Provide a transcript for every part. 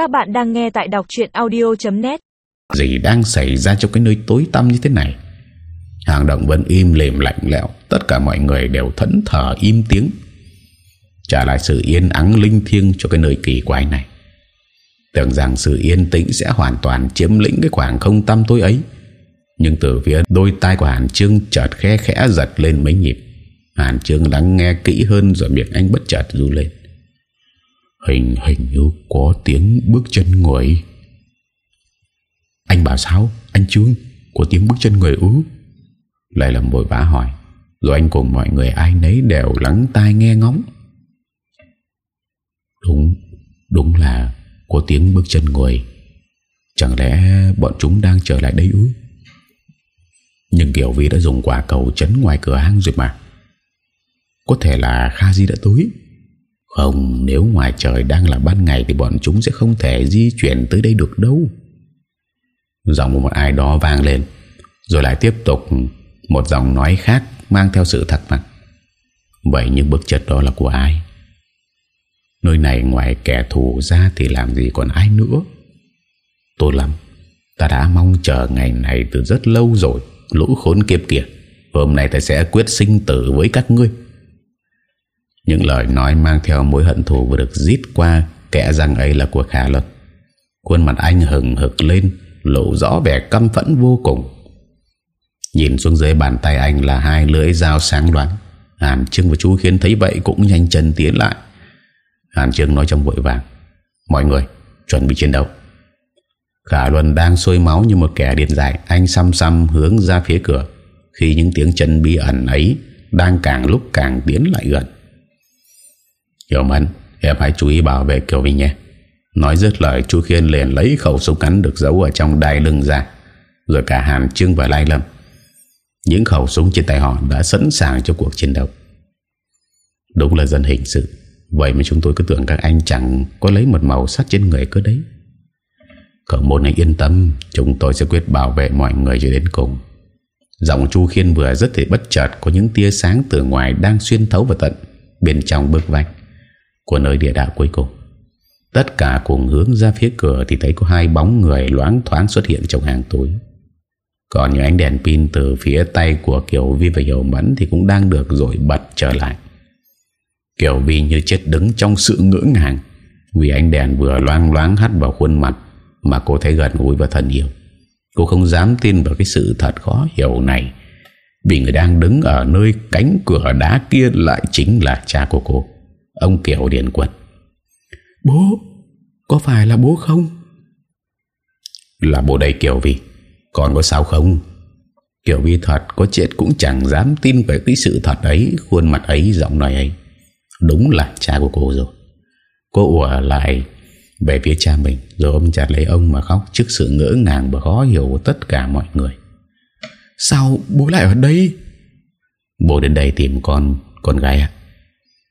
Các bạn đang nghe tại đọc chuyện audio.net Gì đang xảy ra trong cái nơi tối tăm như thế này? Hàng động vẫn im lìm lạnh lẽo, Tất cả mọi người đều thẫn thờ im tiếng. Trả lại sự yên ắng linh thiêng cho cái nơi kỳ quái này. Tưởng rằng sự yên tĩnh sẽ hoàn toàn chiếm lĩnh cái khoảng không tâm tối ấy. Nhưng từ phía đôi tai của Hàn Trương chợt khe khẽ giật lên mấy nhịp. Hàn Trương lắng nghe kỹ hơn rồi miệng anh bất chợt ru lên. Hình hình như có tiếng bước chân người. Anh bảo sao? Anh Trương, Có tiếng bước chân người ư? Lại làm vội vã hỏi. Rồi anh cùng mọi người ai nấy đều lắng tai nghe ngóng. Đúng Đúng là có tiếng bước chân người. Chẳng lẽ bọn chúng đang trở lại đây ư? Nhưng Kiều Vi đã dùng quả cầu chấn ngoài cửa hang rồi mà. Có thể là Kha Di đã tới. Không, Nếu ngoài trời đang là ban ngày Thì bọn chúng sẽ không thể di chuyển tới đây được đâu. Giọng của một ai đó vang lên, Rồi lại tiếp tục Một giọng nói khác Mang theo sự thật mặt Vậy nhưng bức chất đó là của ai? Nơi này ngoài kẻ thù ra Thì làm gì còn ai nữa? Tôi lắm, Ta đã mong chờ ngày này từ rất lâu rồi, Lũ khốn kiếp kìa Hôm nay ta sẽ quyết sinh tử với các ngươi. Những lời nói mang theo mối hận thù vừa được giết qua Kẻ răng ấy là của Khả Luật. Khuôn mặt anh hừng hực lên, Lộ rõ vẻ căm phẫn vô cùng. Nhìn xuống dưới bàn tay anh là hai lưỡi dao sáng loáng. Hàn Trương và chú khiến thấy vậy cũng nhanh chân tiến lại. Hàn Trương nói trong vội vàng, Mọi người, chuẩn bị chiến đấu. Khả Luân đang sôi máu như một kẻ điên dại, Anh xăm xăm hướng ra phía cửa, Khi những tiếng chân bí ẩn ấy Đang càng lúc càng tiến lại gần. Hiểu mẫn Em hãy chú ý bảo vệ Kiều Vinh nhé. Nói dứt lời chú Khiên liền lấy khẩu súng cắn được giấu ở trong đai lưng ra, Rồi cả Hàn Trương và Lai Lâm. Những khẩu súng trên tay họ đã sẵn sàng cho cuộc chiến đấu. Đúng là dân hình sự, Vậy mà chúng tôi cứ tưởng các anh chẳng có lấy một màu sắc trên người cứ đấy. Cậu môn này yên tâm, Chúng tôi sẽ quyết bảo vệ mọi người cho đến cùng. Giọng Chu Khiên vừa rất thì bất chợt Có những tia sáng từ ngoài đang xuyên thấu vào tận Bên trong bức vách. Của nơi địa đạo cuối cùng. Tất cả cùng hướng ra phía cửa Thì thấy có hai bóng người loáng thoáng xuất hiện trong hàng tối. Còn những ánh đèn pin từ phía tay của Kiều Vi và Hiểu Mẫn Thì cũng đang được rồi bật trở lại. Kiều Vi như chết đứng trong sự ngỡ ngàng Vì ánh đèn vừa loang loáng hắt vào khuôn mặt Mà cô thấy gần gũi và thân yêu. Cô không dám tin vào cái sự thật khó hiểu này, Vì người đang đứng ở nơi cánh cửa đá kia lại chính là cha của cô. Ông Kiều Điền Quân Bố Có phải là bố không? Là bố đây Kiều Vi. Còn có sao không? Kiều Vi thật có chết cũng chẳng dám tin về cái sự thật ấy Khuôn mặt ấy giọng nói ấy. Đúng là cha của cô rồi. Cô ủa lại Về phía cha mình Rồi ôm chặt lấy ông mà khóc Trước sự ngỡ ngàng và khó hiểu của tất cả mọi người. Sao bố lại ở đây? Bố đến đây tìm con Con gái à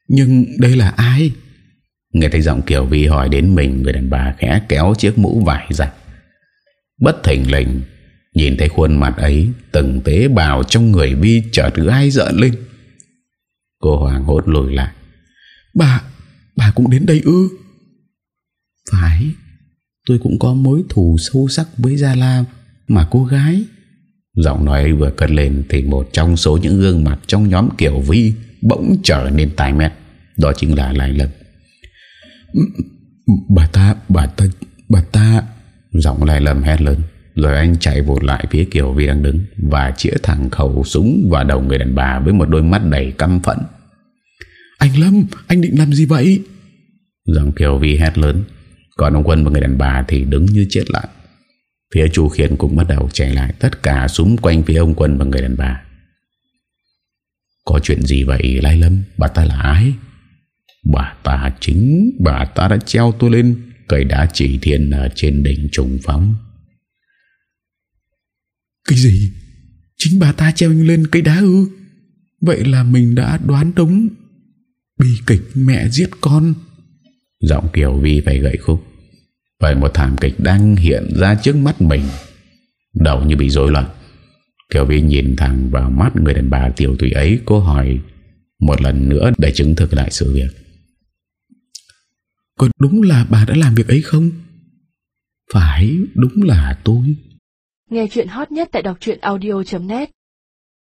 nhưng đây là ai? Nghe thấy giọng Kiều Vi hỏi đến mình Người đàn bà khẽ kéo chiếc mũ vải ra. Bất thình lình Nhìn thấy khuôn mặt ấy Từng tế bào trong người Vi chợt gai giận lên. Cô hoàng hốt lùi lại. Bà, bà cũng đến đây ư? Phải Tôi cũng có mối thù sâu sắc với Gia La Mà cô gái. Giọng nói vừa cất lên Thì một trong số những gương mặt trong nhóm Kiều Vi Bỗng trở nên tài mét. Đó chính là Lai Lâm. Bà ta, bà ta, bà ta Giọng Lai Lâm hét lớn. Rồi anh chạy vụt lại phía Kiều Vi đang đứng Và chĩa thẳng khẩu súng vào đầu người đàn bà Với một đôi mắt đầy căm phẫn. Anh Lâm, anh định làm gì vậy? Giọng Kiều Vi hét lớn. Còn ông Quân và người đàn bà thì đứng như chết lại Phía chú Khiên cũng bắt đầu chạy lại Tất cả xung quanh phía ông Quân và người đàn bà Có chuyện gì vậy Lai Lâm? Bà ta là ai? Bà ta chính Bà ta đã treo tôi lên Cây đá chỉ thiên ở trên đỉnh trùng phóng. Cái gì? Chính bà ta treo lên cây đá ư? Vậy là mình đã đoán đúng. Bi kịch mẹ giết con. Giọng Kiều Vi phải gậy khúc. Vậy một thảm kịch đang hiện ra trước mắt mình. Đầu như bị rối loạn Kiều Vi nhìn thẳng vào mắt người đàn bà tiểu tùy ấy Cô hỏi một lần nữa để chứng thực lại sự việc. Có đúng là bà đã làm việc ấy không? Phải đúng là tôi. Nghe chuyện hot nhất tại đọc truyện audio.net